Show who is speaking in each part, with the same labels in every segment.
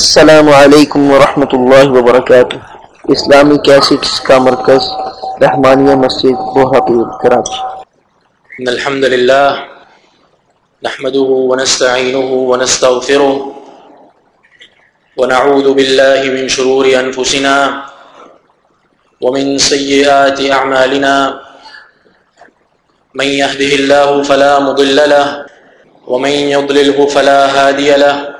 Speaker 1: السلام علیکم ورحمۃ اللہ وبرکاتہ۔ اسلامی کیسٹس کا مرکز، رحمانیہ مسجد بوہاپور کراچی
Speaker 2: إن الحمد لله نحمده ونستعينه ونستغفره ونعوذ بالله من شرور أنفسنا ومن سيئات أعمالنا من يهده الله فلا مضل له ومن يضلله فلا هادي له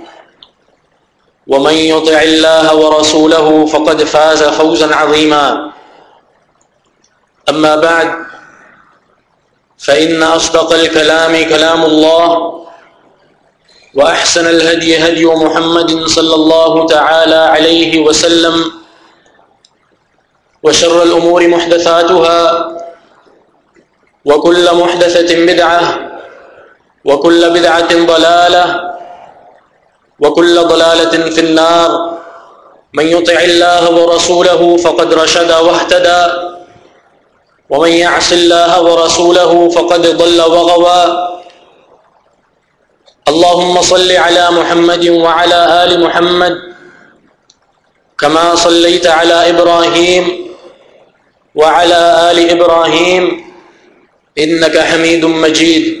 Speaker 2: ومن يطع الله ورسوله فقد فاز فوزا عظيما. أما بعد، فإن أصدق الكلام كلام الله، وأحسن الهدي هدي محمد صلى الله تعالى عليه وسلم، وشر الأمور محدثاتها، وكل محدثة بدعة، وكل بدعة ضلالة وكل ضلالة في النار. من يطع الله ورسوله فقد رشد واهتدى. ومن يعص الله ورسوله فقد ضل وغوى. اللهم صل على محمد وعلى آل محمد كما صليت على إبراهيم وعلى آل إبراهيم إنك حميد مجيد.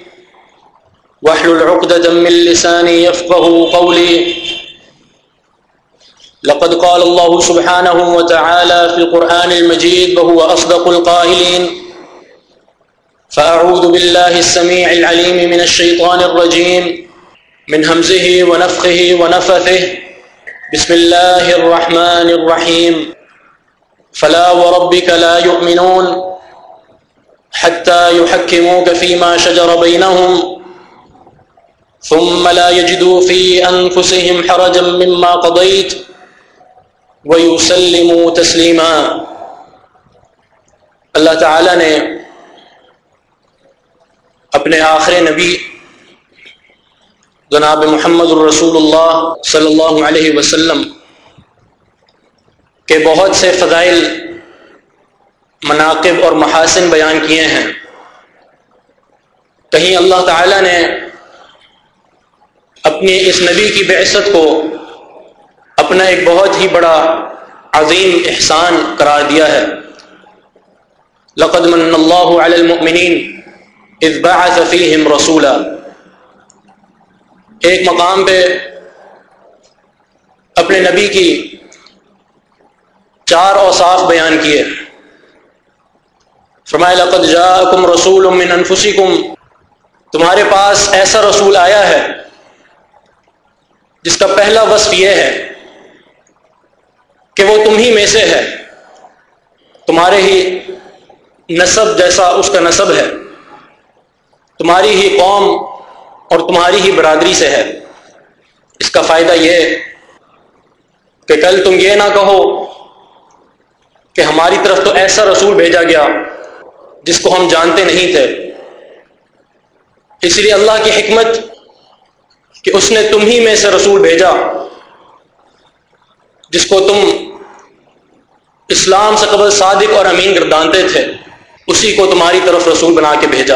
Speaker 2: واحلل عقدة من لساني يفقه قولي. لقد قال الله سبحانه وتعالى في القرآن المجيد، وهو أصدق القائلين فأعوذ بالله السميع العليم من الشيطان الرجيم، من همزه ونفخه ونفثه. بسم الله الرحمن الرحيم. فلا وربك لا يؤمنون حتى يحكموك فيما شجر بينهم. ثم لا يجدوا في أنفسهم حرجا مما قضيت ويسلموا تسليما. اللہ تعالی نے اپنے آخر نبی جناب محمد الرسول اللہ صلی اللہ علیہ وسلم کے بہت سے فضائل، مناقب اور محاسن بیان کیے ہیں۔ کہیں اللہ تعالی نے اپنی اس نبی کی بعثت کو اپنا ایک بہت ہی بڑا عظیم احسان قرار دیا ہے۔ لقد من اللہ علی المؤمنین اذ بعث فیہم رسولا۔ ایک مقام پہ اپنے نبی کی چار اوصاف بیان کیے۔ فرمایا، لقد جاءکم رسول من انفسکم۔ تمہارے پاس ایسا رسول آیا ہے جس کا پہلا وصف یہ ہے کہ وہ تم ہی میں سے ہے۔ تمہارے ہی نصب جیسا اس کا نصب ہے۔ تمہاری ہی قوم اور تمہاری ہی برادری سے ہے۔ اس کا فائدہ یہ کہ کل تم یہ نہ کہو کہ ہماری طرف تو ایسا رسول بھیجا گیا جس کو ہم جانتے نہیں تھے۔ اس لیے اللہ کی حکمت کہ اس نے تم ہی میں سے رسول بھیجا جس کو تم اسلام سے قبل صادق اور امین گردانتے تھے، اسی کو تمہاری طرف رسول بنا کے بھیجا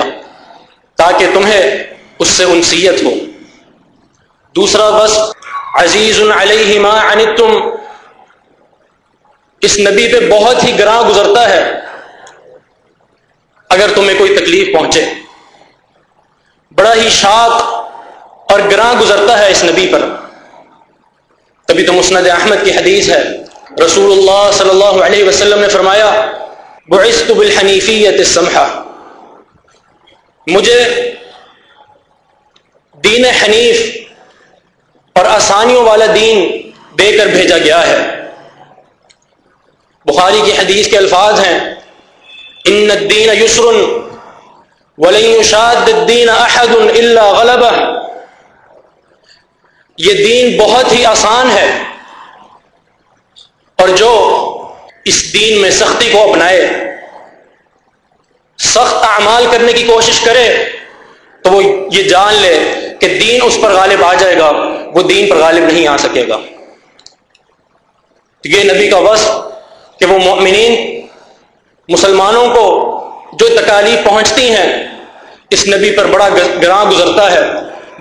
Speaker 2: تاکہ تمہیں اس سے انسیت ہو۔ دوسرا بس عزیز علیہ ما عنتم، اس نبی پہ بہت ہی گراں گزرتا ہے اگر تمہیں کوئی تکلیف پہنچے۔ بڑا ہی شاق اور گراں گزرتا ہے اس نبی پر۔ کبھی تو مسند احمد کی حدیث ہے۔ رسول اللہ صلی اللہ علیہ وسلم نے فرمایا، بعثت بالحنیفیت السمحہ مجھے دین حنیف اور آسانیوں والا دین دے کر بھیجا گیا ہے۔ بخاری کی حدیث کے الفاظ ہیں، ان الدین یسر ولن يشاد الدین احد الا غلبہ یہ دین بہت ہی آسان ہے۔ اور جو اس دین میں سختی کو اپنائے، سخت اعمال کرنے کی کوشش کرے، تو وہ یہ جان لے کہ دین اس پر غالب آ جائے گا، وہ دین پر غالب نہیں آ سکے گا۔ یہ نبی کا وصف کہ وہ مؤمنین مسلمانوں کو جو تکالیف پہنچتی ہیں، اس نبی پر بڑا گراں گزرتا ہے،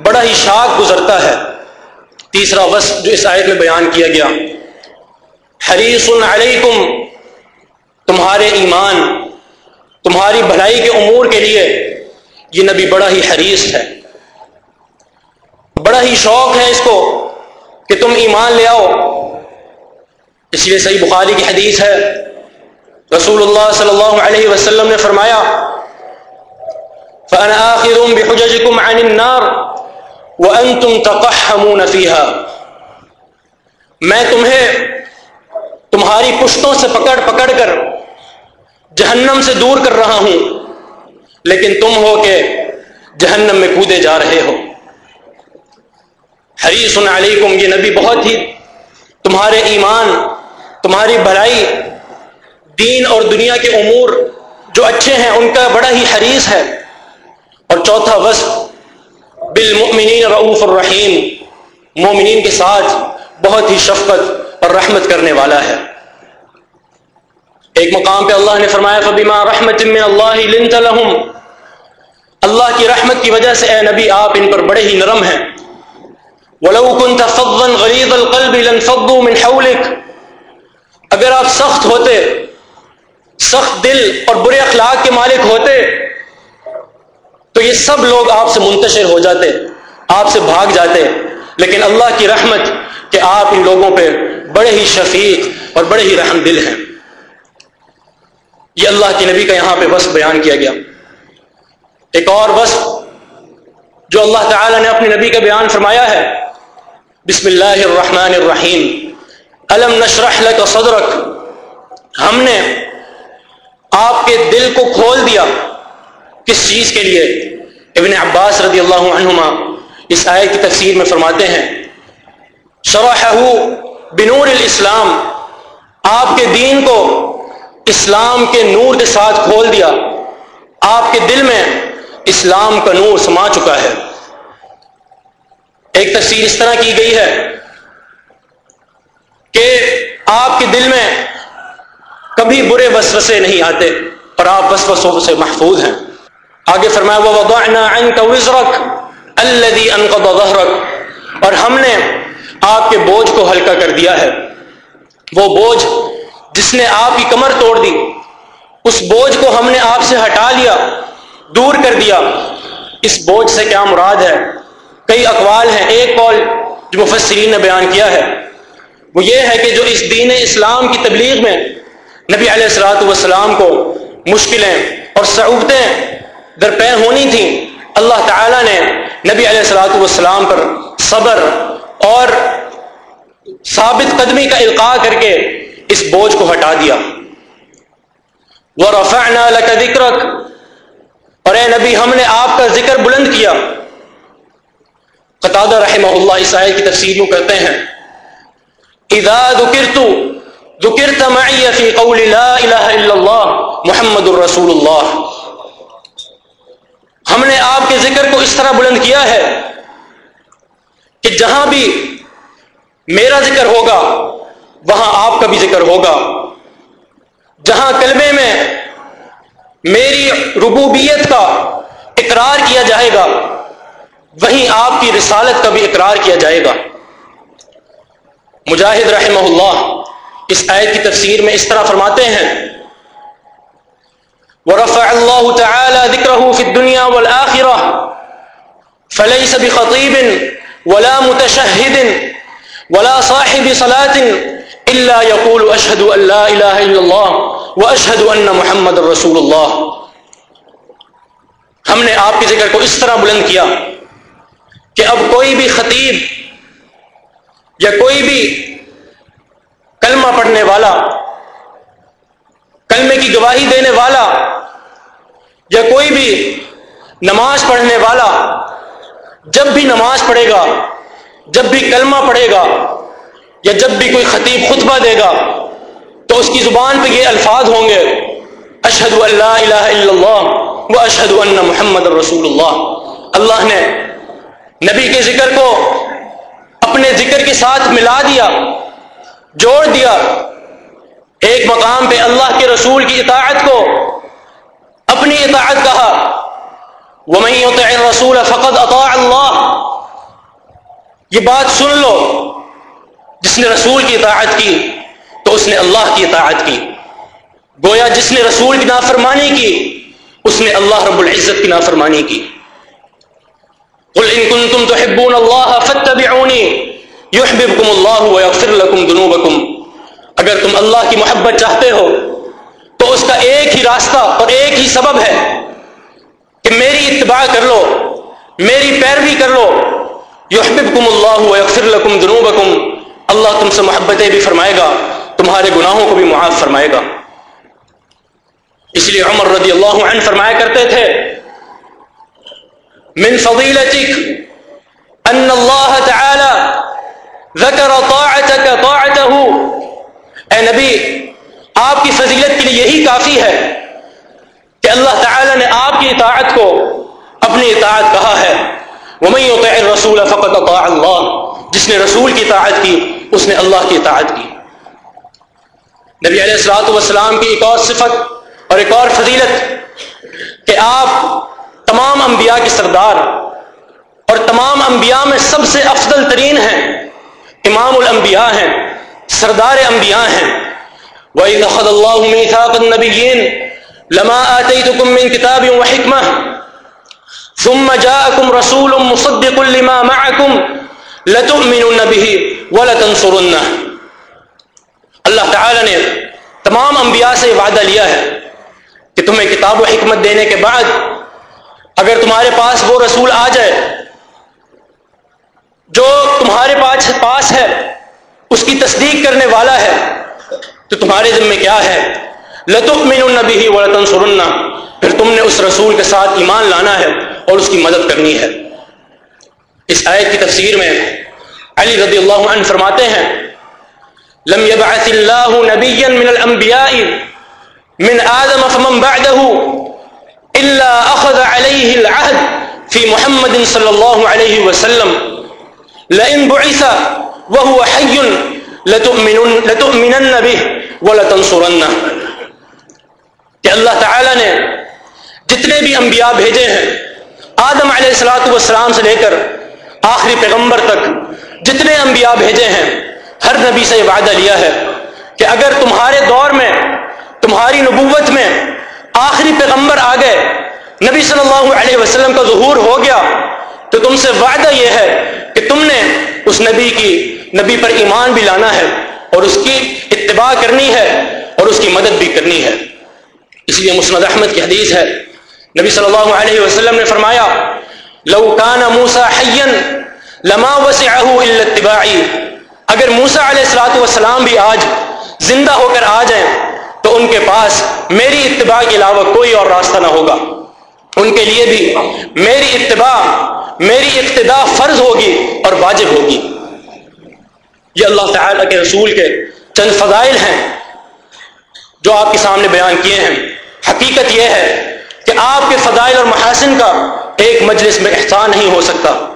Speaker 2: بڑا ہی شاک گزرتا ہے۔ تیسرا وصف جو اس آیت میں بیان کیا گیا۔ حریص علیکم، تمہارے ایمان، تمہاری بھلائی کے امور کے لیے یہ نبی بڑا ہی حریص ہے۔ بڑا ہی شوق ہے اس کو کہ تم ایمان لے آؤ۔ اس لیے صحیح بخاری کی حدیث ہے۔ رسول اللہ صلی اللہ علیہ وسلم نے فرمایا، فَأَنَا آخِذٌ بِحُجَجِكُمْ عَنِ النَّارِ وَأَنْتُمْ تَقَحَّمُونَ فِيهَا۔ میں تمہیں تمہاری پشتوں سے پکڑ پکڑ کر جہنم سے دور کر رہا ہوں، لیکن تم ہو کہ جہنم میں کودے جا رہے ہو۔ حریص علیکم، یہ نبی بہت ہی تمہارے ایمان، تمہاری بھلائی، دین اور دنیا کے امور جو اچھے ہیں، ان کا بڑا ہی حریص ہے۔ اور چوتھا وصف بالمؤمنین رعوف الرحیم، مومنین کے ساتھ بہت ہی شفقت اور رحمت کرنے والا ہے۔ ایک مقام پہ اللہ نے فرمایا، فبما رحمت من اللہ لنت لهم۔ اللہ کی رحمت کی وجہ سے اے نبی، آپ ان پر بڑے ہی نرم ہیں۔ ولو كنت فظا غليظ القلب لانفضوا من حولك۔ اگر آپ سخت ہوتے، سخت دل اور برے اخلاق کے مالک ہوتے تو یہ سب لوگ آپ سے منتشر ہو جاتے، آپ سے بھاگ جاتے۔ لیکن اللہ کی رحمت کہ آپ ان لوگوں پہ بڑے ہی شفیق اور بڑے ہی رحم دل ہیں۔ یہ اللہ کے نبی کا یہاں پہ وصف بیان کیا گیا۔ ایک اور وصف جو اللہ تعالی نے اپنے نبی کا بیان فرمایا ہے۔ بسم اللہ الرحمن الرحیم۔ علم نشرح لك صدرک؟ ہم نے آپ کے دل کو کھول دیا۔ کس چیز کے لیے؟ ابن عباس رضی اللہ عنہما اس آیت کی تفسیر میں فرماتے ہیں، شرحہ بنور الاسلام، آپ کے دین کو اسلام کے نور کے ساتھ کھول دیا۔ آپ کے دل میں اسلام کا نور سما چکا ہے۔ ایک تفسیر اس طرح کی گئی ہے کہ آپ کے دل میں کبھی برے وسوسے نہیں آتے اور آپ وسوسوں سے محفوظ ہیں۔ آگے فرمایا وہ وضعنا عنك وزرك الذي انقض ظهرك. اور ہم نے آپ کے بوجھ کو ہلکا کر دیا ہے۔ وہ بوجھ جس نے آپ کی کمر توڑ دی، اس بوجھ کو ہم نے آپ سے ہٹا لیا، دور کر دیا۔ اس بوجھ سے کیا مراد ہے؟ کئی اقوال ہیں۔ ایک قول جو مفسرین نے بیان کیا ہے، وہ یہ ہے کہ جو اس دین اسلام کی تبلیغ میں نبی علیہ السلاۃ والسلام کو مشکلیں اور صعوبتیں درپے ہونی تھی۔ اللہ تعالی نے نبی علیہ السلاۃ والسلام پر صبر اور ثابت قدمی کا القاع کر کے اس بوجھ کو ہٹا دیا۔ وہ رفعنا لك ذکرک اور اے نبی، ہم نے آپ کا ذکر بلند کیا۔ قطادہ رحمہ اللہ اس آیت کی تفسیر یوں کرتے ہیں۔ اذا ذکرت ذکرت معی فی قول لا الہ الا اللہ محمد الرسول اللہ ہم نے آپ کے ذکر کو اس طرح بلند کیا ہے کہ جہاں بھی میرا ذکر ہوگا، وہاں آپ کا بھی ذکر ہوگا۔ جہاں کلمے میں میری ربوبیت کا اقرار کیا جائے گا، وہیں آپ کی رسالت کا بھی اقرار کیا جائے گا۔ مجاہد رحمہ اللہ اس آیت کی تفسیر میں اس طرح فرماتے ہیں ورفع اللہ تعالی ذکرہ فی الدنیا والآخرہ فليس بخطيب ولا متشهد ولا صاحب صلاة إلا يقول أشهد أن لا إله إلا الله وأشهد أن محمد رسول اللہ ہم نے آپ کے ذکر کو اس طرح بلند کیا کہ اب کوئی بھی خطیب یا کوئی بھی کلمہ پڑھنے والا کلمے کی گواہی دینے والا یا کوئی بھی نماز پڑھنے والا جب بھی نماز پڑھے گا، جب بھی کلمہ پڑھے گا یا جب بھی کوئی خطیب خطبہ دے گا، تو اس کی زبان پہ یہ الفاظ ہوں گے اشہد اللہ الہ الا اللہ و اشہد ان محمد رسول اللہ اللہ نے نبی کے ذکر کو اپنے ذکر کے ساتھ ملا دیا، جوڑ دیا ایک مقام پہ اللہ کے رسول کی اطاعت کو اپنی اطاعت کہا۔ ومن يطع الرسول فقد اطاع اللہ یہ بات سن لو۔ جس نے رسول کی اطاعت کی، تو اس نے اللہ کی اطاعت کی۔ گویا جس نے رسول کی نافرمانی کی، اس نے اللہ رب العزت کی نافرمانی کی۔ قل ان کنتم تحبون اللہ فاتبعونی یحببکم اللہ ویغفر لکم ذنوبکم اگر تم اللہ کی محبت چاہتے ہو، تو اس کا ایک ہی راستہ اور ایک ہی سبب ہے کہ میری اتباع کر لو، میری پیروی کر لو۔ یحببکم اللہ یغفر لکم ذنوبکم۔ اللہ تم سے محبتیں بھی فرمائے گا، تمہارے گناہوں کو بھی معاف فرمائے گا۔ اس لیے عمر رضی اللہ عنہ فرمایا کرتے تھے، من فضیلتک ان اللہ تعالی ذکر طاعتك طاعته اے نبی، آپ کی فضیلت کے لیے یہی کافی ہے کہ اللہ تعالی نے آپ کی اطاعت کو اپنی اطاعت کہا ہے۔ ومن يطع الرسول فقد اطاع اللہ جس نے رسول کی اطاعت کی، اس نے اللہ کی اطاعت کی۔ نبی علیہ السلاۃ والسلام کی ایک اور صفت اور ایک اور فضیلت کہ آپ تمام انبیاء کے سردار اور تمام انبیاء میں سب سے افضل ترین ہیں، امام الانبیاء ہیں۔ سردار انبیاء ہیں. وَإِذَا خَذَ اللَّهُ مِيثَاقَ النَّبِيِّينَ لما آتيتكم من كتاب وحكمة ثم جاءكم رسول مصدق لما معكم لتؤمنن به ولتنصرنه. اللہ تعالی نے تمام انبیاء سے وعدہ لیا ہے کہ تمہیں کتاب و حکمت دینے کے بعد اگر تمہارے پاس وہ رسول آ جائے جو تمہارے پاس پاس ہے اس کی تصدیق کرنے والا ہے، تو تمہارے ذمہ کیا ہے؟ لطف لتؤمنن به ولتنصرن۔ پھر تم نے اس رسول کے ساتھ ایمان لانا ہے اور اس کی مدد کرنی ہے۔ اس آیت کی تفسیر میں علی رضی اللہ عنہ فرماتے ہیں، لم يبعث الله نبيا من الانبياء من آدم فمن بعده الا اخذ عليه العهد في محمد صلى الله عليه وسلم۔ لئن بعث وهو حي لتؤمنن لتؤمنن به ولتنصرنه. کہ اللہ تعالی نے جتنے بھی انبیاء بھیجے ہیں، آدم علیہ السلاۃ والسلام سے لے کر آخری پیغمبر تک جتنے انبیاء بھیجے ہیں، ہر نبی سے یہ وعدہ لیا ہے کہ اگر تمہارے دور میں، تمہاری نبوت میں آخری پیغمبر آ گئے، نبی صلی اللہ علیہ وسلم کا ظہور ہو گیا تو تم سے وعدہ یہ ہے کہ تم نے اس نبی کی نبی پر ایمان بھی لانا ہے اور اس کی اتباع کرنی ہے اور اس کی مدد بھی کرنی ہے۔ اس لیے مسند احمد کی حدیث ہے۔ نبی صلی اللہ علیہ وسلم نے فرمایا، لو کان موسا لما وسعه الا اتباعی اگر موسا علیہ السلاۃ والسلام بھی آج زندہ ہو کر آ جائیں، تو ان کے پاس میری اتباع کے علاوہ کوئی اور راستہ نہ ہوگا۔ ان کے لیے بھی میری اتباع میری اقتداء فرض ہوگی اور واجب ہوگی۔ یہ اللہ تعالی کے رسول کے چند فضائل ہیں جو آپ کے سامنے بیان کیے ہیں۔ حقیقت یہ ہے کہ آپ کے فضائل اور محاسن کا ایک مجلس میں احسان نہیں ہو سکتا۔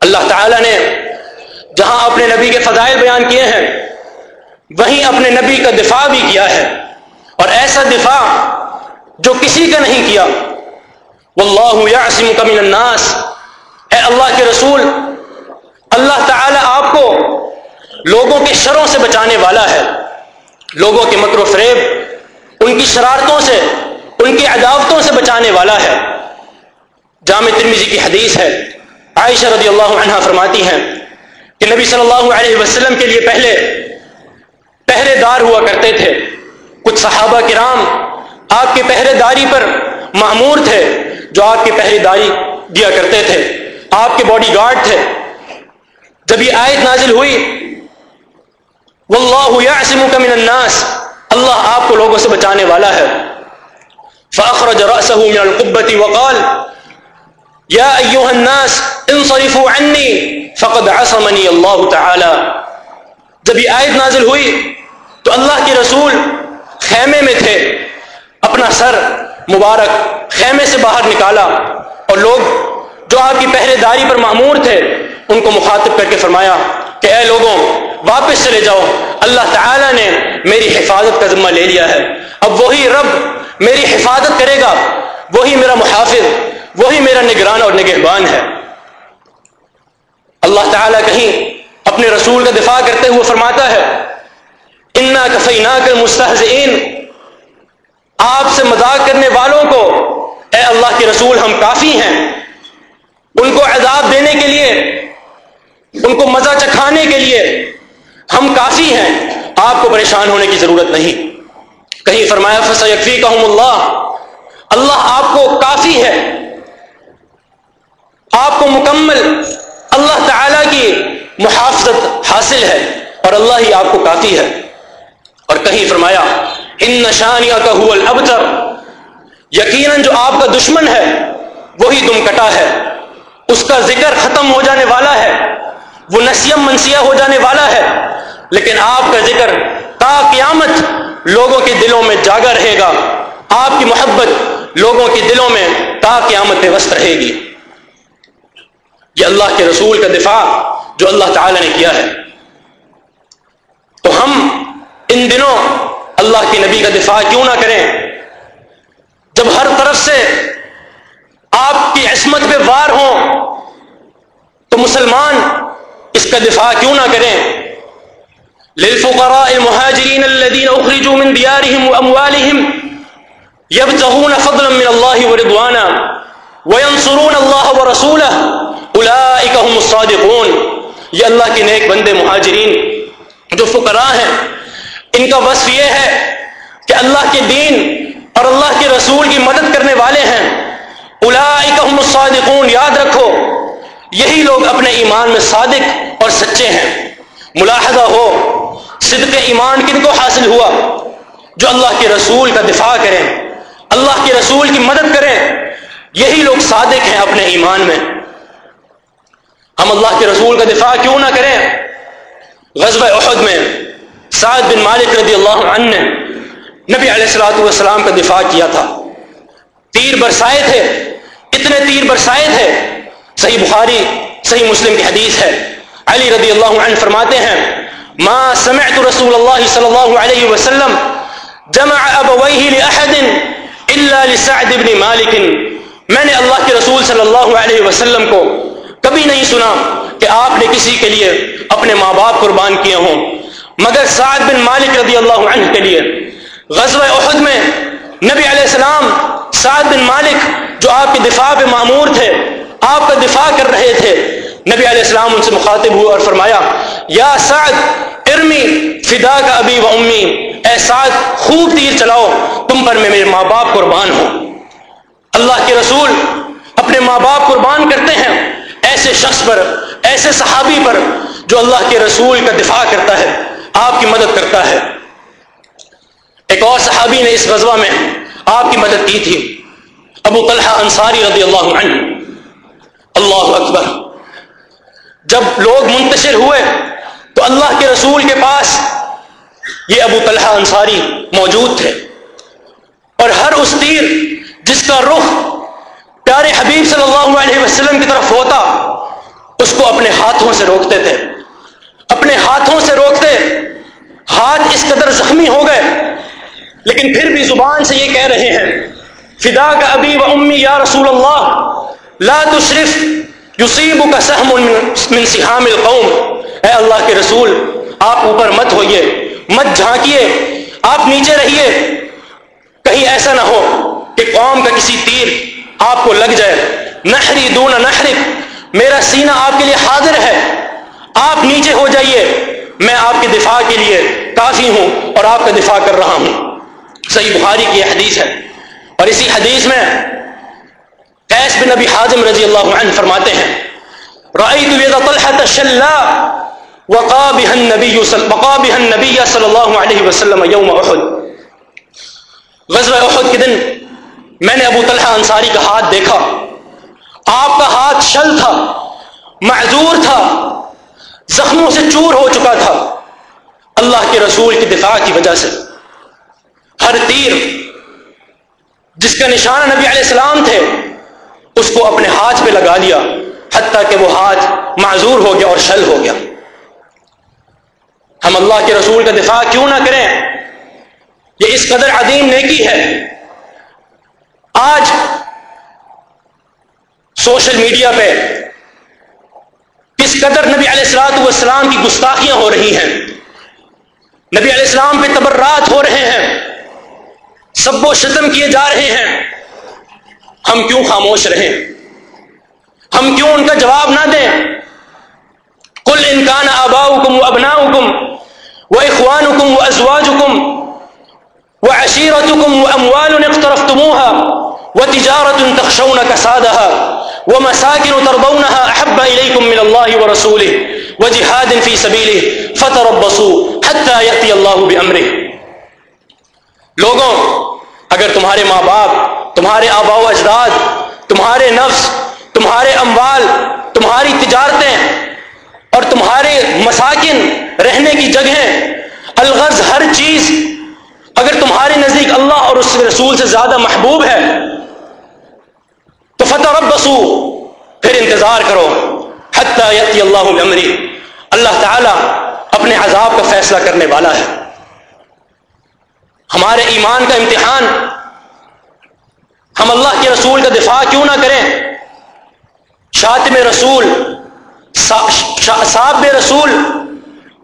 Speaker 2: اللہ تعالی نے جہاں اپنے نبی کے فضائل بیان کیے ہیں، وہیں اپنے نبی کا دفاع بھی کیا ہے۔ اور ایسا دفاع جو کسی کا نہیں کیا۔ واللہ یعصمک من الناس اے اللہ کے رسول، اللہ تعالی آپ کو لوگوں کے شروں سے بچانے والا ہے۔ لوگوں کے مکر و فریب، ان کی شرارتوں سے، ان کی عداوتوں سے بچانے والا ہے۔ جامع ترمیزی کی حدیث ہے۔ عائشہ رضی اللہ عنہ فرماتی ہیں کہ نبی صلی اللہ علیہ وسلم کے لیے پہلے، پہرے دار ہوا کرتے تھے۔ کچھ صحابہ کرام آپ کی پہرے داری پر معمور تھے، جو آپ کی پہرے داری دیا کرتے تھے۔ آپ کے باڈی گارڈ تھے۔ جب یہ آیت نازل ہوئی واللہ یعصمک من الناس۔ اللہ آپ کو لوگوں سے بچانے والا ہے۔ فاخرج رأسه من القبة وقال، يا أيها الناس، انصرفوا عني، فقد عصمني الله تعالى۔ جب یہ آیت نازل ہوئی، تو اللہ کے رسول خیمے میں تھے۔ اپنا سر مبارک خیمے سے باہر نکالا اور لوگ جو آپ کی پہرے داری پر معمور تھے، ان کو مخاطب کر کے فرمایا کہ اے لوگوں، واپس چلے جاؤ۔ اللہ تعالی نے میری حفاظت کا ذمہ لے لیا ہے۔ اب وہی رب میری حفاظت کرے گا۔ وہی میرا محافظ، وہی میرا نگران اور نگہبان ہے۔ اللہ تعالیٰ کہیں اپنے رسول کا دفاع کرتے ہوئے فرماتا ہے، انا کفینا کر مستحزین آپ سے مذاق کرنے والوں کو، اے اللہ کے رسول، ہم کافی ہیں۔ ان کو عذاب دینے کے لیے، ان کو مزہ چکھانے کے لیے ہم کافی ہیں، آپ کو پریشان ہونے کی ضرورت نہیں۔ کہیں فرمایا فص یقفی کا اللہ اللہ آپ کو کافی ہے۔ آپ کو مکمل اللہ تعالی کی محافظت حاصل ہے اور اللہ ہی آپ کو کافی ہے۔ اور کہیں فرمایا ان نشانیہ کا الابتر یقیناً جو آپ کا دشمن ہے، وہی دم کٹا ہے۔ اس کا ذکر ختم ہو جانے والا ہے، وہ نسیم منسیہ ہو جانے والا ہے۔ لیکن آپ کا ذکر تا قیامت لوگوں کے دلوں میں جاگا رہے گا۔ آپ کی محبت لوگوں کے دلوں میں تا قیامت وسط رہے گی۔ یہ اللہ کے رسول کا دفاع جو اللہ تعالی نے کیا ہے۔ تو ہم ان دنوں اللہ کے نبی کا دفاع کیوں نہ کریں؟ جب ہر طرف سے آپ کی عصمت پہ وار ہوں تو مسلمان اس کا دفاع کیوں نہ کریں؟ للفقراء المهاجرين الذين اخرجوا من ديارهم واموالهم يبتغون فضلا من الله ورضوانا وينصرون الله ورسوله اولئك هم الصادقون۔ یہ اللہ کے نیک بندے مہاجرین، جو فقراء ہیں، ان کا وصف یہ ہے کہ اللہ کے دین اور اللہ کے رسول کی مدد کرنے والے ہیں۔ اولئک الصادقون، یاد رکھو، یہی لوگ اپنے ایمان میں صادق اور سچے ہیں۔ ملاحظہ ہو، صدق ایمان کن کو حاصل ہوا؟ جو اللہ کے رسول کا دفاع کریں، اللہ کے رسول کی مدد کریں، یہی لوگ صادق ہیں اپنے ایمان میں۔ ہم اللہ کے رسول کا دفاع کیوں نہ کریں؟ غزب احد میں سعد بن مالک رضی اللہ عنہ نے نبی علیہ السلاۃ والسلام کا دفاع کیا تھا۔ تیر برسائے تھے۔ اتنے تیر برسائے تھے صحیح بخاری، صحیح مسلم کی حدیث ہے۔ علی رضی اللہ عنہ فرماتے ہیں، ما سمعت رسول الله صلى الله عليه وسلم جمع ابويه لاحد الا لسعد بن مالك میں نے اللہ کے رسول صلی اللہ علیہ وسلم کو کبھی نہیں سنا کہ آپ نے کسی کے لیے اپنے ماں باپ قربان کیے ہوں۔ مگر سعد بن مالک رضی اللہ عنہ کے لیے غزوہ احد میں نبی علیہ السلام سعد بن مالک جو آپ کے دفاع پہ معمور تھے، آپ کا دفاع کر رہے تھے۔ نبی علیہ السلام ان سے مخاطب ہوئے اور فرمایا، یا سعد، ارمی، فدا کا ابی و امی، اے سعد، خوب تیر چلاؤ، تم پر میں میرے ماں باپ قربان ہوں۔ اللہ کے رسول اپنے ماں باپ قربان کرتے ہیں۔ ایسے شخص پر، ایسے صحابی پر جو اللہ کے رسول کا دفاع کرتا ہے، آپ کی مدد کرتا ہے۔ ایک اور صحابی نے اس غزوہ میں آپ کی مدد کی تھی۔ ابو طلحہ انصاری رضی اللہ عنہ۔ اللہ اکبر۔ جب لوگ منتشر ہوئے تو اللہ کے رسول کے پاس یہ ابو طلحہ انصاری موجود تھے۔ اور ہر اس تیر جس کا رخ پیارے حبیب صلی اللہ علیہ وسلم کی طرف ہوتا، اس کو اپنے ہاتھوں سے روکتے تھے۔ اپنے ہاتھوں سے روکتے، ہاتھ اس قدر زخمی ہو گئے۔ لیکن پھر بھی زبان سے یہ کہہ رہے ہیں فدا کا ابی و امی یا رسول اللہ، لا تشرف یصیب کا سہم من سہام القوم۔ اے اللہ کے رسول، آپ اوپر مت ہوئیے، مت جھانکیے، آپ نیچے رہیے۔ کہیں ایسا نہ ہو کہ قوم کا کسی تیر آپ کو لگ جائے۔ نہری دون نہری میرا سینہ آپ کے لیے حاضر ہے۔ آپ نیچے ہو جائیے، میں آپ کے دفاع کے لیے کافی ہوں اور آپ کا دفاع کر رہا ہوں۔ صحیح بخاری کی حدیث ہے۔ اور اسی حدیث میں قیس بن نبی حازم رضی اللہ عنہ فرماتے ہیں رأيت يد طلحة شلا وقا النبي وقا بها النبي صلى الله عليه وسلم يوم احد. غزوہ احد کے دن میں نے ابو طلحہ انصاری کا ہاتھ دیکھا۔ آپ کا ہاتھ شل تھا، معذور تھا، زخموں سے چور ہو چکا تھا۔ اللہ کے رسول کی دفاع کی وجہ سے۔ ہر تیر جس کا نشانہ نبی علیہ السلام تھے، اس کو اپنے ہاتھ پہ لگا لیا، حتیٰ کہ وہ ہاتھ معذور ہو گیا اور شل ہو گیا۔ ہم اللہ کے رسول کا دفاع کیوں نہ کریں؟ یہ اس قدر عظیم نیکی ہے۔ آج سوشل میڈیا پہ کس قدر نبی علیہ السلاط والسلام کی گستاخیاں ہو رہی ہیں۔ نبی علیہ السلام پہ تبرات ہو رہے ہیں۔ سب و شتم کیے جا رہے ہیں۔ ہم کیوں خاموش رہیں؟ ہم کیوں ان کا جواب نہ دیں؟ کل انکان آبا حکم و ابنا حکم وہ اخوان حکم و ازواج حکم وہ عشیرت حکم و اموال اخترفتموها وتجارة تخشون كسادها ومساكن ترضونها أحب إليكم من الله ورسوله وجهاد في سبيله فتربصوا حتى يأتي الله بأمره لوگوں اگر تمہارے ماں باپ، تمہارے آبا و اجداد، تمہارے نفس، تمہارے اموال، تمہاری تجارتیں اور تمہارے مساکن رہنے کی جگہیں، الغرض ہر چیز اگر تمہارے نزدیک اللہ اور اس رسول سے زیادہ محبوب ہے، تو فتح رب بسو پھر انتظار کرو، حتیٰ یتی اللہ عمری اللہ تعالی اپنے عذاب کا فیصلہ کرنے والا ہے۔ ہمارے ایمان کا امتحان۔ ہم اللہ کے رسول کا دفاع کیوں نہ کریں؟ شاطم رسول صاحب رسول،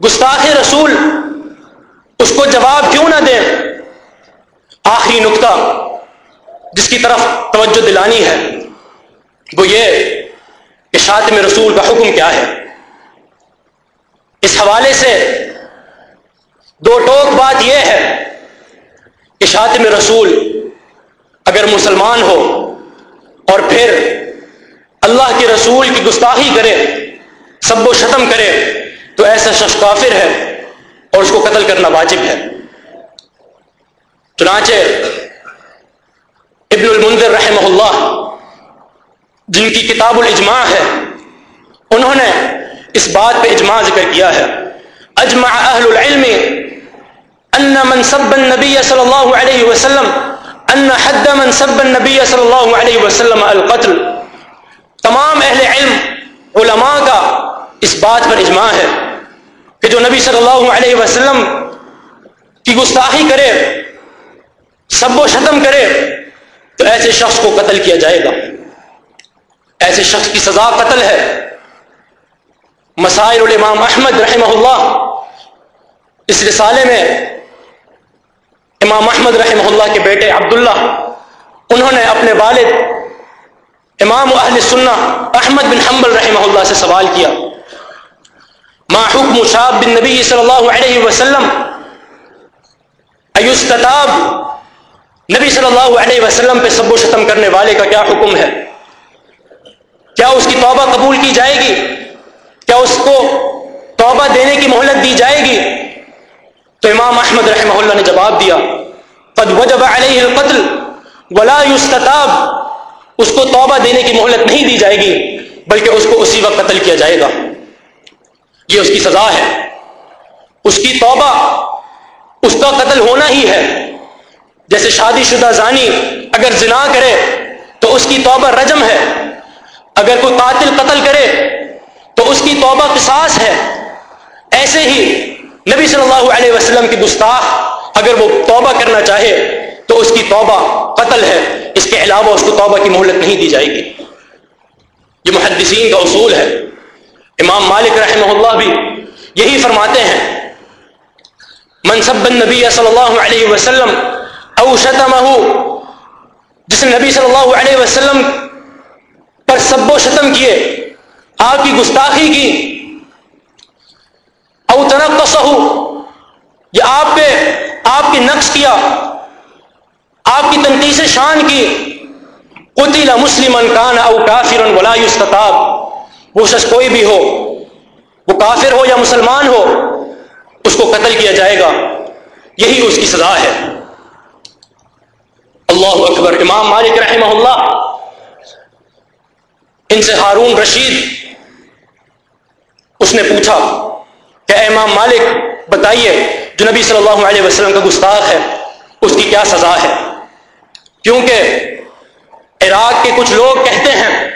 Speaker 2: گستاخ رسول، اس کو جواب کیوں نہ دیں؟ آخری نقطہ جس کی طرف توجہ دلانی ہے، وہ یہ کہ شاطم رسول کا حکم کیا ہے۔ اس حوالے سے دو ٹوک بات یہ ہے کہ شاطم رسول اگر مسلمان ہو اور پھر اللہ کے رسول کی گستاخی کرے، سب و شتم کرے، تو ایسا شخص کافر ہے اور اس کو قتل کرنا واجب ہے۔ چنانچہ ابن المنظر رحمہ اللہ، جن کی کتاب الاجماع ہے، انہوں نے اس بات پہ اجماع ذکر کیا ہے۔ اجمع اہل العلم ان من سب النبی صلی اللہ علیہ وسلم ان حد من سب النبی صلی اللہ علیہ وسلم القتل. تمام اہل علم، علماء کا اس بات پر اجماع ہے کہ جو نبی صلی اللہ علیہ وسلم کی گستاخی کرے، سب و شتم کرے، تو ایسے شخص کو قتل کیا جائے گا۔ ایسے شخص کی سزا قتل ہے۔ مسائل الامام احمد رحمہ اللہ اس رسالے میں امام احمد رحمہ اللہ کے بیٹے عبداللہ، انہوں نے اپنے والد امام اہل سنہ احمد بن حنبل رحمہ اللہ سے سوال کیا، ما حکم شاب بن نبی صلی اللہ علیہ وسلم، ایستتاب نبی صلی اللہ علیہ وسلم پہ سب و شتم کرنے والے کا کیا حکم ہے؟ کیا اس کی توبہ قبول کی جائے گی؟ کیا اس کو توبہ دینے کی مہلت دی جائے گی؟ تو امام احمد رحمہ اللہ نے جواب دیا قد وجب علیہ القتل ولا یستتاب۔ اس کو توبہ دینے کی مہلت نہیں دی جائے گی، بلکہ اس کو اسی وقت قتل کیا جائے گا۔ یہ اس کی سزا ہے۔ اس کی توبہ، اس کا قتل ہونا ہی ہے۔ جیسے شادی شدہ زانی اگر زنا کرے تو اس کی توبہ رجم ہے۔ اگر کوئی قاتل قتل کرے تو اس کی توبہ قصاص ہے۔ ایسے ہی نبی صلی اللہ علیہ وسلم کی گستاخ اگر وہ توبہ کرنا چاہے تو اس کی توبہ قتل ہے، اس کے علاوہ اس کو توبہ کی مہلت نہیں دی جائے گی۔ یہ محدثین کا اصول ہے۔ امام مالک رحمہ اللہ بھی یہی فرماتے ہیں۔ منصب النبی صلی اللہ علیہ وسلم او شتمہ جس نے نبی صلی اللہ علیہ وسلم پر سب و شتم کیے، آپ کی گستاخی کی، او تنقصہ یا آپ پہ آپ کی نقص کیا؟ آپ کی تنقیس شان کی؟ قتل مسلم کان او کافر ولا یستتاب وہ شخص کوئی بھی ہو، وہ کافر ہو یا مسلمان ہو، اس کو قتل کیا جائے گا۔ یہی اس کی سزا ہے۔ اللہ اکبر۔ امام مالک رحمہ اللہ۔ ان سے ہارون رشید۔ اس نے پوچھا کہ اے امام مالک، بتائیے جو نبی صلی اللہ علیہ وسلم کا گستاخ ہے، اس کی کیا سزا ہے؟ کیونکہ عراق کے کچھ لوگ کہتے ہیں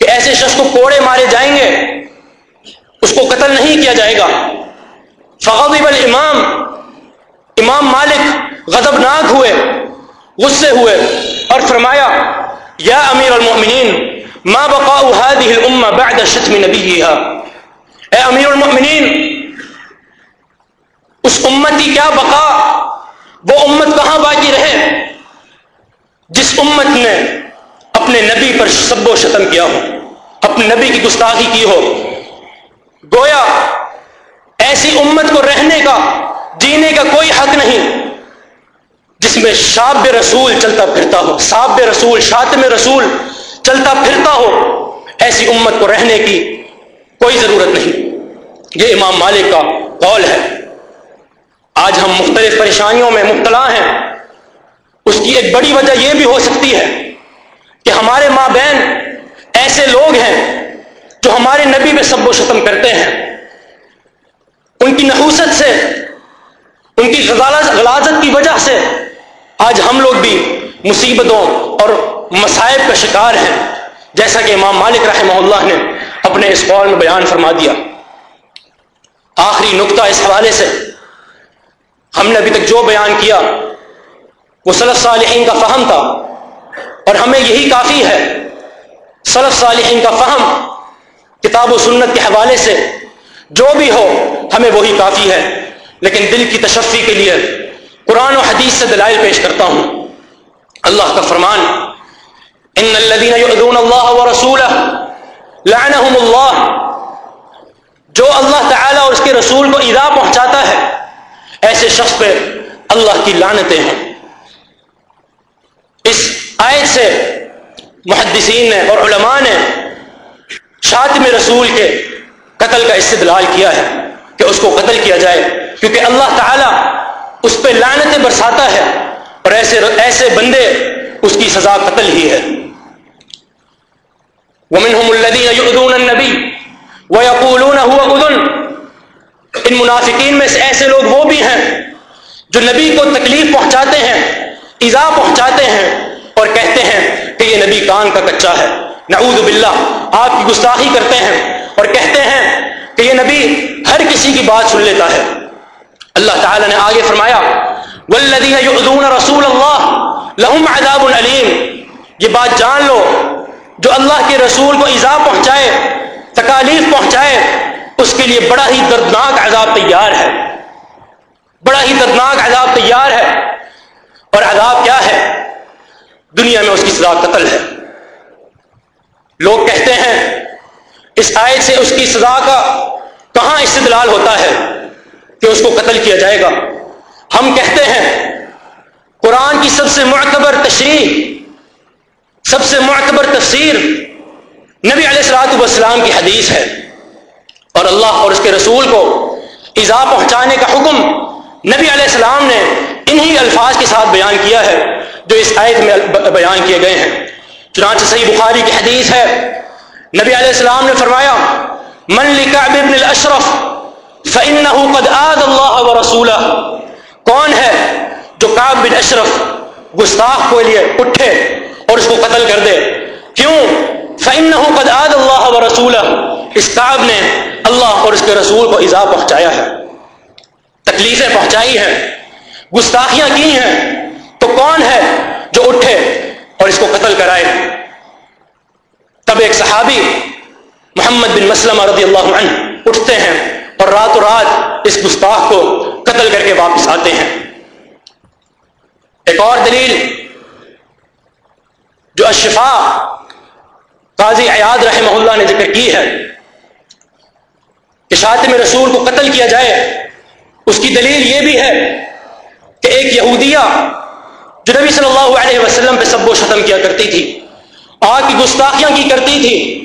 Speaker 2: کہ ایسے شخص کو کوڑے مارے جائیں گے، اس کو قتل نہیں کیا جائے گا۔ فغضب الامام، امام مالک غضبناک ہوئے، غصے ہوئے اور فرمایا، یا امیر المؤمنین، ما بقاء هذه الامه بعد شتم نبيها اے امیر المؤمنین اس امت کی کیا بقا؟ وہ امت کہاں باقی رہے؟ جس امت نے اپنے نبی پر سب و شتم کیا ہو، اپنے نبی کی گستاخی کی ہو۔ گویا ایسی امت کو رہنے کا، جینے کا کوئی حق نہیں، جس میں شاب رسول چلتا پھرتا ہو ساب رسول شاطم رسول چلتا پھرتا ہو، ایسی امت کو رہنے کی کوئی ضرورت نہیں۔ یہ امام مالک کا قول ہے۔ آج ہم مختلف پریشانیوں میں مبتلا ہیں۔ اس کی ایک بڑی وجہ یہ بھی ہو سکتی ہے کہ ہمارے ماں بہن ایسے لوگ ہیں جو ہمارے نبی میں سب و شتم کرتے ہیں۔ ان کی نحوست سے، ان کی غلازت کی وجہ سے آج ہم لوگ بھی مصیبتوں اور مصائب کا شکار ہیں۔ جیسا کہ امام مالک رحمہ اللہ نے اپنے اس قول میں بیان فرما دیا۔ آخری نقطہ اس حوالے سے ہم نے ابھی تک جو بیان کیا وہ صلف صالحین کا فہم تھا اور ہمیں یہی کافی ہے۔ صلف صالحین کا فہم کتاب و سنت کے حوالے سے جو بھی ہو ہمیں وہی کافی ہے۔ لیکن دل کی تشفی کے لیے قرآن و حدیث سے دلائل پیش کرتا ہوں۔ اللہ کا فرمان، ان الذين يؤذون الله ورسوله لعنهم اللہ، جو اللہ تعالی اور اس کے رسول کو اذا پہنچاتا ہے ایسے شخص پہ اللہ کی لعنتیں ہیں۔ اس آیت سے محدثین نے اور علماء نے شاطم رسول کے قتل کا استدلال کیا ہے کہ اس کو قتل کیا جائے، کیونکہ اللہ تعالی اس پہ لعنتیں برساتا ہے اور ایسے ایسے بندے اس کی سزا قتل ہی ہے۔ ومنهم الذين يؤذون النبي ويقولون هو اذن ان منافقین میں سے ایسے لوگ وہ بھی ہیں جو نبی کو تکلیف پہنچاتے ہیں، ایزا پہنچاتے ہیں اور کہتے ہیں کہ یہ نبی کان کا کچا ہے۔ نعوذ باللہ، آپ کی گستاخی کرتے ہیں اور کہتے ہیں کہ یہ نبی ہر کسی کی بات سن لیتا ہے۔ اللہ تعالی نے آگے فرمایا والذین یؤذون رسول اللہ لہم عذاب علیم یہ بات جان لو، جو اللہ کے رسول کو ایزا پہنچائے، تکالیف پہنچائے اس کے لیے بڑا ہی دردناک عذاب تیار ہے۔ بڑا ہی دردناک عذاب تیار ہے۔ اور عذاب کیا ہے؟ دنیا میں اس کی سزا قتل ہے۔ لوگ کہتے ہیں، اس آیت سے اس کی سزا کا کہاں استدلال ہوتا ہے کہ اس کو قتل کیا جائے گا؟ ہم کہتے ہیں، قرآن کی سب سے معتبر تشریح، سب سے معتبر تفسیر نبی علیہ السلاط والسلام کی حدیث ہے۔ اور اللہ اور اس کے رسول کو ایزا پہنچانے کا حکم نبی علیہ السلام نے انہی الفاظ کے ساتھ بیان کیا ہے جو اس آیت میں بیان کیے گئے ہیں۔ چنانچہ صحیح بخاری کی حدیث ہے۔ نبی علیہ السلام نے فرمایا، من لکعب ابن الاشرف فإنه قد آد اللہ ورسولہ کون ہے جو کعب بن اشرف گستاخ کو لیے اٹھے اور اس کو قتل کر دے؟ کیوں؟ فإنه قد آد اللہ ورسولہ اس کعب نے اللہ اور اس کے رسول کو ایزا پہنچایا ہے، تکلیفیں پہنچائی ہیں، گستاخیاں کی ہیں، تو کون ہے جو اٹھے اور اس کو قتل کرائے؟ تب ایک صحابی محمد بن مسلمہ رضی اللہ عنہ اٹھتے ہیں اور رات و رات اس گستاخ کو قتل کر کے واپس آتے ہیں۔ ایک اور دلیل جو اشفا قاضی ایاد رحمہ اللہ نے ذکر کی ہے۔ کہ شاطم رسول کو قتل کیا جائے، اس کی دلیل یہ بھی ہے کہ ایک یہودیہ جو نبی صلی اللہ علیہ وسلم پہ سب و شتم کیا کرتی تھی، آگ کی گستاخیاں کی کرتی تھی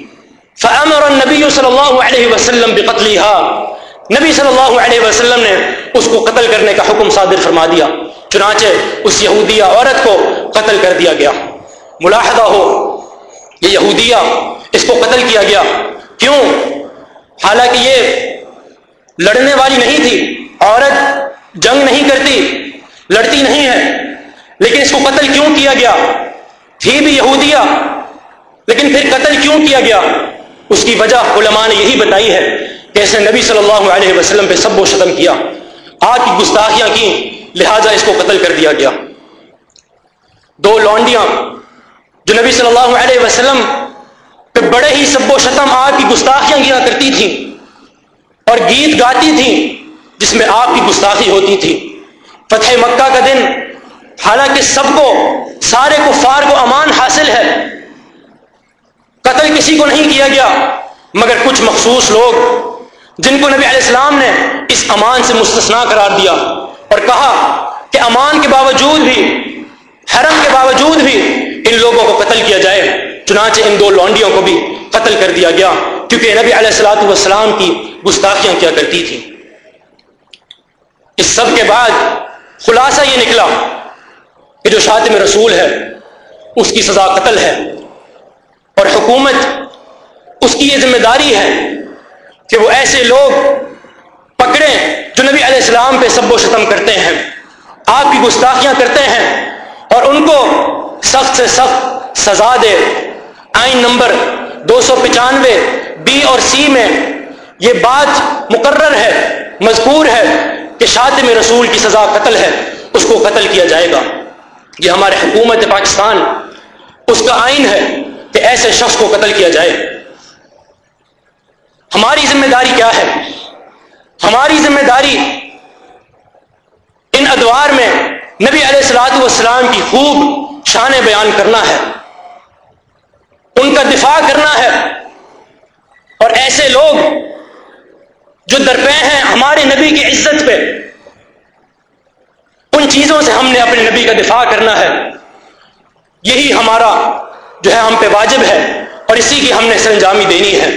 Speaker 2: فامر النبی صلی اللہ علیہ وسلم بقتلها۔ نبی صلی اللہ علیہ وسلم نے اس کو قتل کرنے کا حکم صادر فرما دیا، چنانچہ اس یہودیہ عورت کو قتل کر دیا گیا۔ ملاحدہ ہو، یہ یہودیہ اس کو قتل کیا گیا۔ کیوں؟ حالانکہ یہ لڑنے والی نہیں تھی، عورت جنگ نہیں کرتی، لڑتی نہیں ہے، لیکن اس کو قتل کیوں کیا گیا؟ تھی بھی یہودیہ، لیکن پھر قتل کیوں کیا گیا؟ اس کی وجہ علماء نے یہی بتائی ہے کہ اس نے نبی صلی اللہ علیہ وسلم پہ سب و شتم کیا۔ آگ کی گستاخیاں کی لہذا اس کو قتل کر دیا گیا۔ دو لونڈیاں جو نبی صلی اللہ علیہ وسلم پہ بڑے ہی سب و شتم آگ کی گستاخیاں کیا کرتی تھیں اور گیت گاتی تھیں جس میں آگ کی گستاخی ہوتی تھی۔ فتح مکہ کا دن، حالانکہ سب کو، سارے کفار کو امان حاصل ہے۔ قتل کسی کو نہیں کیا گیا، مگر کچھ مخصوص لوگ جن کو نبی علیہ السلام نے اس امان سے مستثنا قرار دیا اور کہا کہ امان کے باوجود بھی، حرم کے باوجود بھی ان لوگوں کو قتل کیا جائے۔ چنانچہ ان دو لونڈیوں کو بھی قتل کر دیا گیا، کیونکہ نبی علیہ السلاۃ والسلام کی گستاخیاں کیا کرتی تھی اس سب کے بعد خلاصہ یہ نکلا کہ جو شاطم رسول ہے، اس کی سزا قتل ہے۔ اور حکومت اس کی یہ ذمہ داری ہے کہ وہ ایسے لوگ پکڑیں جو نبی علیہ السلام پہ سب و شتم کرتے ہیں۔ آپ کی گستاخیاں کرتے ہیں اور ان کو سخت سے سخت سزا دے۔ آئین نمبر دو سو پچانوے بی اور سی میں یہ بات مقرر ہے، مذکور ہے کہ شاطم رسول کی سزا قتل ہے، اس کو قتل کیا جائے گا۔ یہ ہمارے حکومت پاکستان اس کا آئین ہے کہ ایسے شخص کو قتل کیا جائے۔ ہماری ذمہ داری کیا ہے؟ ہماری ذمہ داری ان ادوار میں نبی علیہ السلاط والسلام کی خوب شان بیان کرنا ہے۔ ان کا دفاع کرنا ہے۔ اور ایسے لوگ جو درپے ہیں ہمارے نبی کی عزت پہ، ان چیزوں سے ہم نے اپنے نبی کا دفاع کرنا ہے۔ یہی ہمارا جو ہے ہم پہ واجب ہے، اور اسی کی ہم نے سرانجامی دینی ہے۔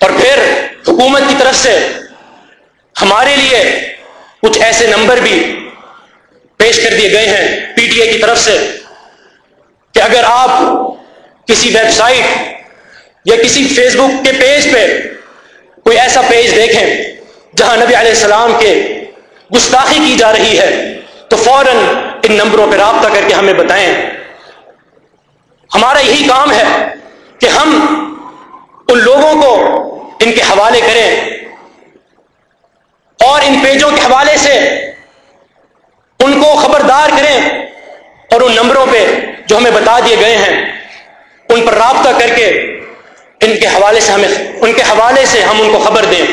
Speaker 2: اور پھر حکومت کی طرف سے ہمارے لیے کچھ ایسے نمبر بھی پیش کر دیے گئے ہیں۔ پی ٹی اے کی طرف سے کہ اگر آپ کسی ویب سائٹ یا کسی فیس بک کے پیج پہ کوئی ایسا پیج دیکھیں جہاں نبی علیہ السلام کے گستاخی کی جا رہی ہے، تو فوراً ان نمبروں پہ رابطہ کر کے ہمیں بتائیں۔ ہمارا یہی کام ہے کہ ہم ان لوگوں کو ان کے حوالے کریں اور ان پیجوں کے حوالے سے ان کو خبردار کریں اور ان نمبروں پہ جو ہمیں بتا دیے گئے ہیں، ان پر رابطہ کر کے ان کے حوالے سے ہمیں، ان کے حوالے سے ہم ان کو خبر دیں۔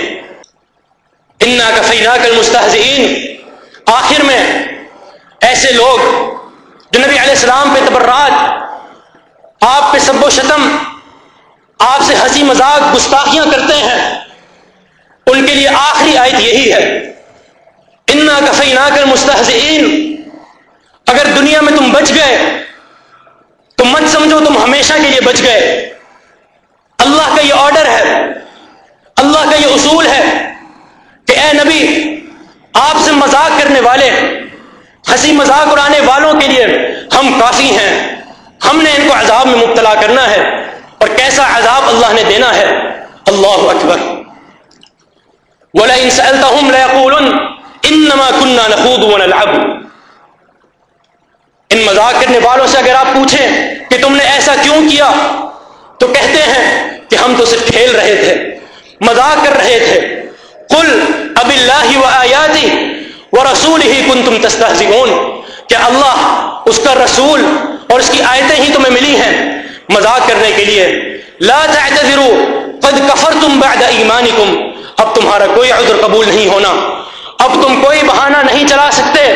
Speaker 2: انا کفینا کل مستحزین آخر میں ایسے لوگ جو نبی علیہ السلام پہ تبرات آپ پہ سب و شتم، آپ سے ہنسی مذاق گستاخیاں کرتے ہیں۔ ان کے لیے آخری آیت یہی ہے۔ انا کفینا کل مستحزین اگر دنیا میں تم بچ گئے مت سمجھو تم ہمیشہ کے لیے بچ گئے۔ اللہ کا یہ آرڈر ہے۔ اللہ کا یہ اصول ہے کہ اے نبی، آپ سے مذاق کرنے والے، ہنسی مذاق اڑانے والوں کے لیے ہم کافی ہیں۔ ہم نے ان کو عذاب میں مبتلا کرنا ہے اور کیسا عذاب اللہ نے دینا ہے۔ اللہ اکبر۔ وَلَئِن سَأَلْتَهُمْ لَيَقُولُنَّ إِنَّمَا كُنَّا نَخُوضُ وَنَلْعَبُ۔ ان مذاق کرنے والوں سے اگر آپ پوچھیں کہ تم نے ایسا کیوں کیا؟ تو کہتے ہیں کہ ہم تو صرف کھیل رہے تھے، مذاق کر رہے تھے۔ کل اب اللہ و آیاتی و رسول ہی کن تم کہ اللہ اس کا رسول اور اس کی آیتیں ہی تمہیں ملی ہیں مذاق کرنے کے لیے؟ لا تعتذروا، قد کفرتم بعد ایمانکم اب تمہارا کوئی عذر قبول نہیں ہونا۔ اب تم کوئی بہانہ نہیں چلا سکتے۔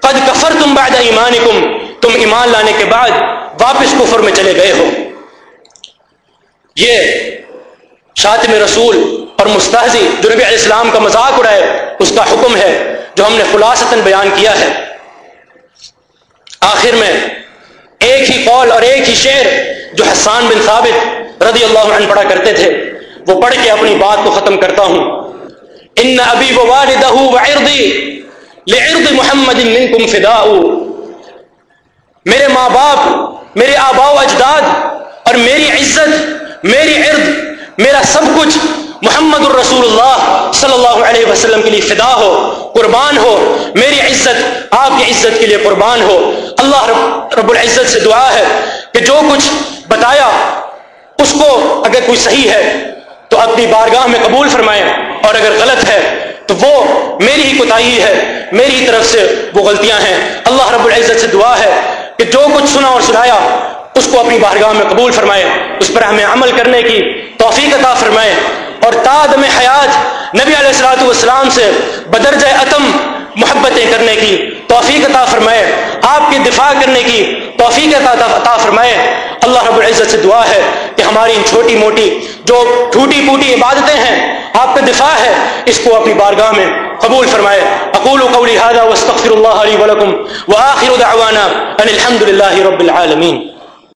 Speaker 2: قد کفرتم بعد ایمانکم تم ایمان لانے کے بعد واپس کفر میں چلے گئے ہو۔ یہ شاطم رسول اور مستحزی جو نبی علیہ السلام کا مذاق اڑائے اس کا حکم ہے، جو ہم نے خلاصتاً بیان کیا ہے۔ آخر میں ایک ہی قول اور ایک ہی شعر جو حسان بن ثابت رضی اللہ عنہ پڑھا کرتے تھے، وہ پڑھ کے اپنی بات کو ختم کرتا ہوں۔ ان ابی و والدہ وعرضی لعرض محمد منکم فداء. میرے ماں باپ میرے آبا و اجداد اور میری عزت، میری عرض، میرا سب کچھ محمد الرسول اللہ صلی اللہ علیہ وسلم کے لیے فدا ہو، قربان ہو۔ میری عزت آپ کی عزت کے لیے قربان ہو۔ اللہ رب رب العزت سے دعا ہے کہ جو کچھ بتایا، اس کو اگر کوئی صحیح ہے تو اپنی بارگاہ میں قبول فرمائے اور اگر غلط ہے تو وہ میری ہی کوتاہی ہے، میری ہی طرف سے وہ غلطیاں ہیں۔ اللہ رب العزت سے دعا ہے کہ جو کچھ سنا اور سنایا، اس کو اپنی بارگاہ میں قبول فرمائے، اس پر ہمیں عمل کرنے کی توفیق عطا فرمائے۔ اور تادم حیات نبی علیہ السلاۃ والسلام سے بدرج عتم محبتیں کرنے کی توفیق عطا فرمائے۔ آپ کی دفاع کرنے کی توفیق عطا فرمائے۔ اللہ رب العزت سے دعا ہے کہ ہماری ان چھوٹی موٹی جو ٹوٹی پوٹی عبادتیں ہیں آپ کا دفاع ہے، اس کو اپنی بارگاہ میں قبول فرمائے۔ اقول قولی هذا واستغفر الله لي ولكم واخر دعوانا ان الحمد لله رب العالمين